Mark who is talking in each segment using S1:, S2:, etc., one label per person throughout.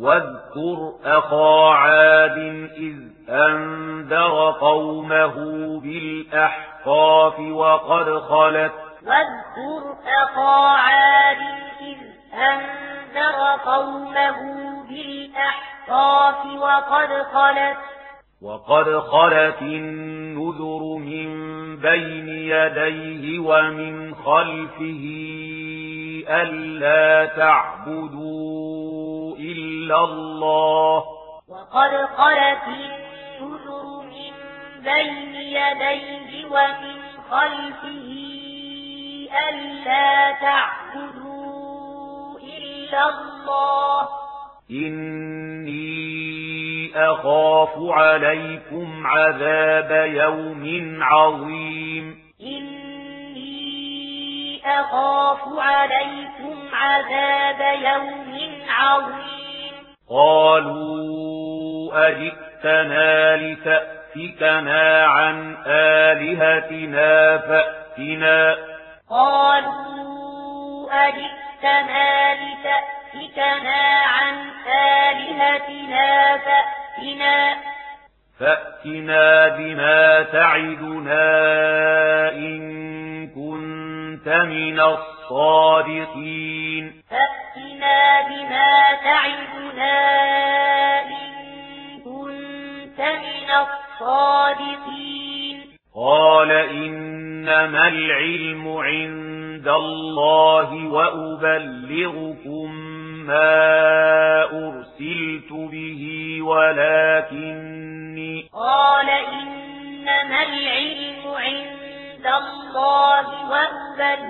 S1: واذكر أخا عاد إذ أنذر قومه بالأحقاف وقد خلت.
S2: واذكر أخا عاد إذ أنذر قومه بالأحقاف وقد خلت.
S1: وقد خلت النذر من بين يديه ومن خلفه ألا تعبدون إلا الله.
S2: وقد قرت النذر من بين يديه ومن خلفه ألا تعبدوا إلا الله.
S1: إني أخاف عليكم عذاب يوم عظيم.
S2: أخاف عليكم عذاب يوم عظيم.
S1: قالوا أجئتنا لتأتكنا عن آلهتنا فأتنا.
S2: قالوا أجئتنا لتأتكنا عن آلهتنا فأتنا.
S1: فأتنا بما تعدنا إن كنت من الصادقين.
S2: بِمَا تَعِدُنَا إِن كُنتَ مِنَ الصَّادِقِينَ.
S1: قَالَ إِنَّمَا الْعِلْمُ عِندَ اللَّهِ وَأُبَلِّغُكُم مَّا أُرْسِلْتُ بِهِ وَلَكِنِّي
S2: قَالَ إِنَّمَا الْعِلْمُ عِندَ اللَّهِ وَأُبَلِّغُكُم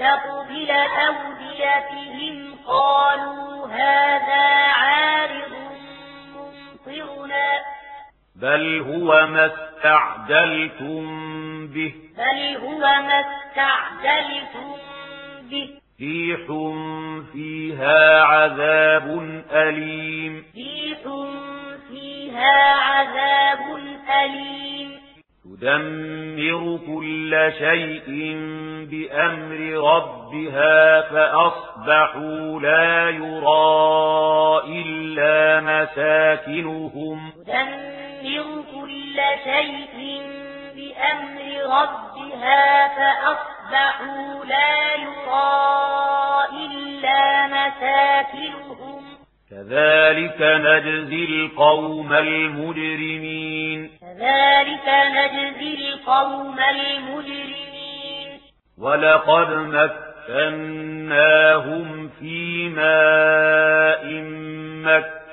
S2: فقبل أوديتهم قالوا هذا عارض ممطرنا.
S1: بل هو ما استعجلتم به.
S2: بل هو ما استعجلتم به.
S1: ريح فيها عذاب أليم.
S2: ريح فيها
S1: تدمر كل شيء بأمر ربها فأصبحوا لا يرى إلا مساكنهم.
S2: تدمر كل شيء بأمر ربها فأصبحوا لا يرى إلا مساكنهم.
S1: كذلك نجزي القوم المجرمين.
S2: كذلك نجزي القوم المجرمين.
S1: ولقد مكناهم في ماء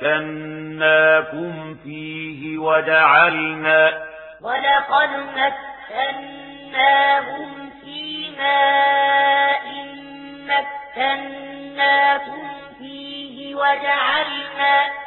S1: مكناكم فيه وجعلنا
S2: ولقد مكناهم في ماء مكناكم فيه وجعلنا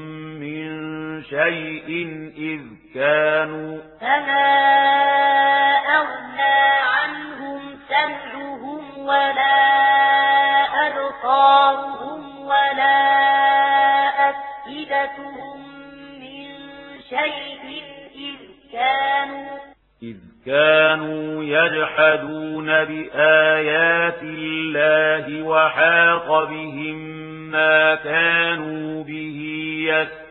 S1: شيء إذ كانوا
S2: فما أغنى عنهم سمعهم ولا أبصارهم ولا أفئدتهم من شيء إذ كانوا
S1: إذ كانوا يجحدون بآيات الله وحاق بهم ما كانوا به يسرون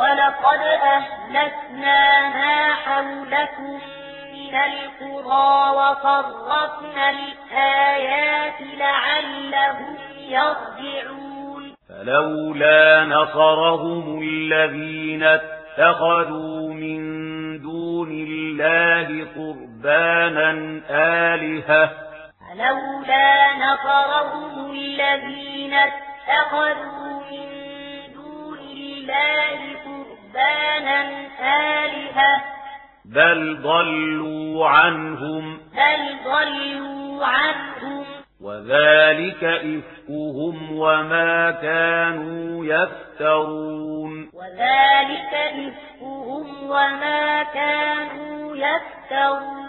S2: ولقد أهلكنا ما حولكم من القرى وصرفنا الآيات لعلهم يرجعون
S1: فلولا نصرهم الذين اتخذوا من دون الله قربانا آلهة
S2: فلولا نصرهم الذين اتخذوا
S1: بل ضلوا عنهم
S2: بل ضلوا عنهم.
S1: وذلك إفكهم وما كانوا يفترون.
S2: وذلك إفكهم وما كانوا يفترون.